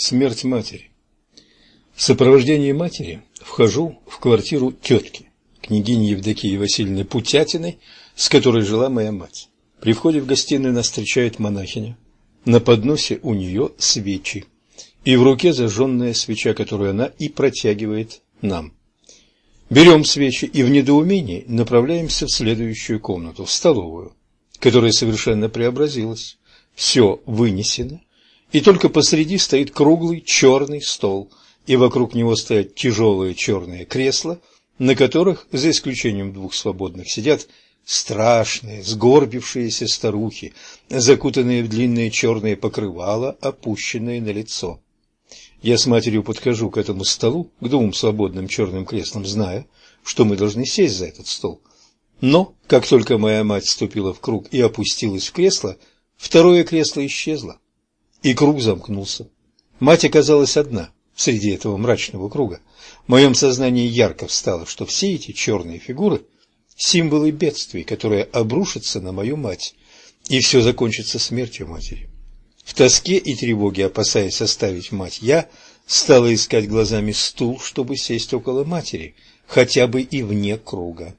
Смерть матери. В сопровождении матери вхожу в квартиру тетки, княгини Евдокии Васильевны Путятиной, с которой жила моя мать. При входе в гостиную нас встречает монахиня. На подносе у нее свечи, и в руке зажженная свеча, которую она и протягивает нам. Берем свечи и в недоумении направляемся в следующую комнату, в столовую, которая совершенно преобразилась. Все вынесено, и только посреди стоит круглый черный стол, и вокруг него стоят тяжелые черные кресла, на которых, за исключением двух свободных, сидят страшные, сгорбившиеся старухи, закутанные в длинные черные покрывала, опущенные на лицо. Я с матерью подхожу к этому столу, к двум свободным черным креслам, зная, что мы должны сесть за этот стол. Но, как только моя мать вступила в круг и опустилась в кресло, второе кресло исчезло и круг замкнулся. Мать оказалась одна среди этого мрачного круга. В моем сознании ярко встало, что все эти черные фигуры – символы бедствий, которые обрушатся на мою мать, и все закончится смертью матери. В тоске и тревоге, опасаясь оставить мать, я стала искать глазами стул, чтобы сесть около матери, хотя бы и вне круга.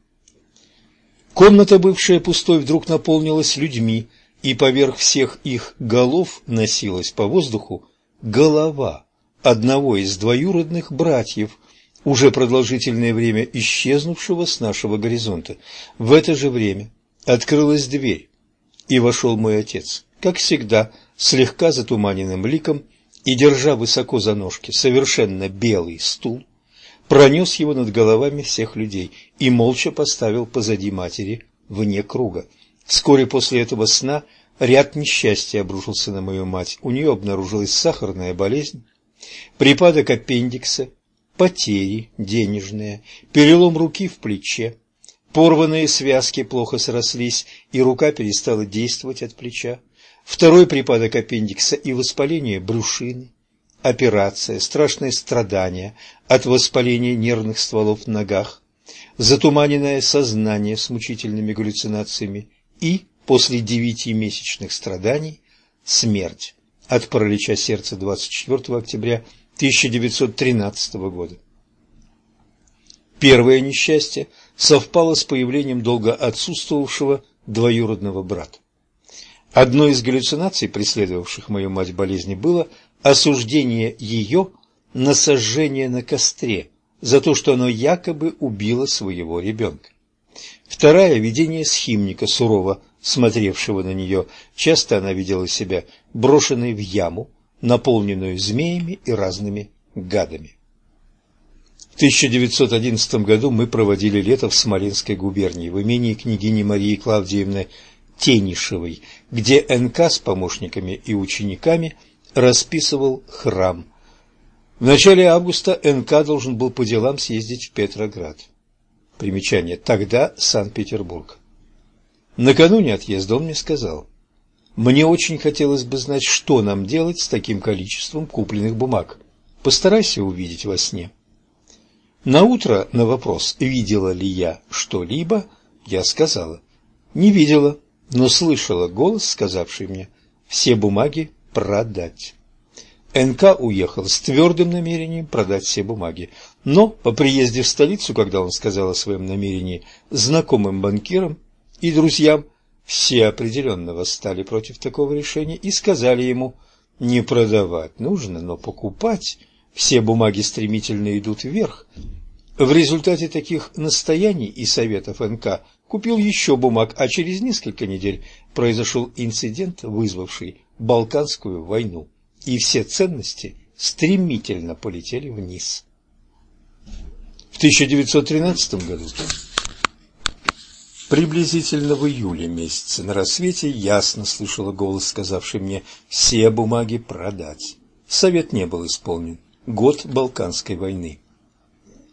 Комната, бывшая пустой, вдруг наполнилась людьми, и поверх всех их голов носилась по воздуху голова одного из двоюродных братьев, уже продолжительное время исчезнувшего с нашего горизонта. В это же время открылась дверь, и вошел мой отец, как всегда, слегка затуманенным ликом и, держа высоко за ножки совершенно белый стул, пронес его над головами всех людей и молча поставил позади матери вне круга. Вскоре после этого сна ряд несчастий обрушился на мою мать. У нее обнаружилась сахарная болезнь, припадок аппендикса, потери денежные, перелом руки в плече, порванные связки плохо срослись, и рука перестала действовать от плеча, второй припадок аппендикса и воспаление брюшины, операция, страшные страдания от воспаления нервных стволов в ногах, затуманенное сознание с мучительными галлюцинациями и, после девятимесячных страданий, смерть от паралича сердца 24 октября 1913 года. Первое несчастье совпало с появлением долго отсутствовавшего двоюродного брата. Одной из галлюцинаций, преследовавших мою мать болезни, было осуждение ее на сожжение на костре за то, что оно якобы убило своего ребенка. Вторая – видение схимника, сурово смотревшего на нее. Часто она видела себя брошенной в яму, наполненную змеями и разными гадами. В 1911 году мы проводили лето в Смоленской губернии, в имении княгини Марии Клавдиевны Тенишевой, где НК с помощниками и учениками расписывал храм. В начале августа НК должен был по делам съездить в Петроград. Примечание. Тогда Санкт-Петербург. Накануне отъезда он мне сказал, «Мне очень хотелось бы знать, что нам делать с таким количеством купленных бумаг. Постарайся увидеть во сне». На утро на вопрос, видела ли я что-либо, я сказала, «Не видела, но слышала голос, сказавший мне, все бумаги продать». НК уехал с твердым намерением продать все бумаги, но по приезде в столицу, когда он сказал о своем намерении знакомым банкирам и друзьям, все определенно восстали против такого решения и сказали ему не продавать нужно, но покупать. Все бумаги стремительно идут вверх. В результате таких настояний и советов НК купил еще бумаг, а через несколько недель произошел инцидент, вызвавший Балканскую войну и все ценности стремительно полетели вниз. В 1913 году, приблизительно в июле месяце, на рассвете ясно слышала голос, сказавший мне «все бумаги продать». Совет не был исполнен. Год Балканской войны.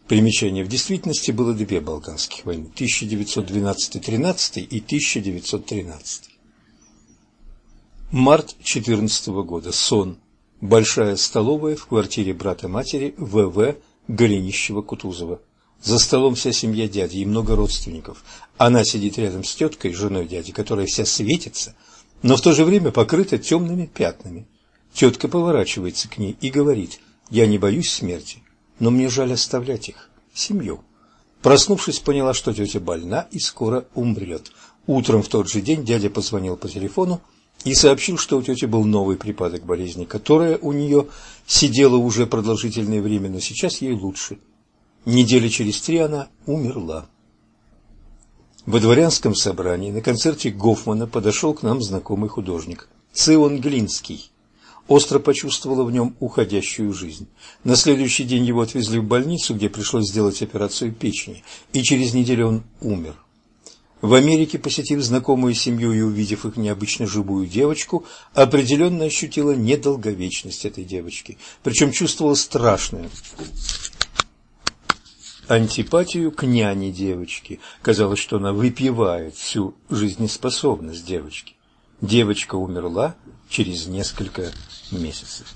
Примечание. В действительности было две Балканских войны – 1912-13 и 1913. Март 14 года. Сон. Большая столовая в квартире брата-матери В.В. Голенищева-Кутузова. За столом вся семья дяди и много родственников. Она сидит рядом с теткой, женой дяди, которая вся светится, но в то же время покрыта темными пятнами. Тетка поворачивается к ней и говорит, «Я не боюсь смерти, но мне жаль оставлять их, семью». Проснувшись, поняла, что тетя больна и скоро умрет. Утром в тот же день дядя позвонил по телефону и сообщил, что у тети был новый припадок болезни, которая у нее сидела уже продолжительное время, но сейчас ей лучше. Недели через три она умерла. Во дворянском собрании на концерте Гофмана подошел к нам знакомый художник Цион Глинский. Остро почувствовала в нем уходящую жизнь. На следующий день его отвезли в больницу, где пришлось сделать операцию печени, и через неделю он умер. В Америке, посетив знакомую семью и увидев их необычно живую девочку, определенно ощутила недолговечность этой девочки, причем чувствовала страшную антипатию к няне девочки. Казалось, что она выпивает всю жизнеспособность девочки. Девочка умерла через несколько месяцев.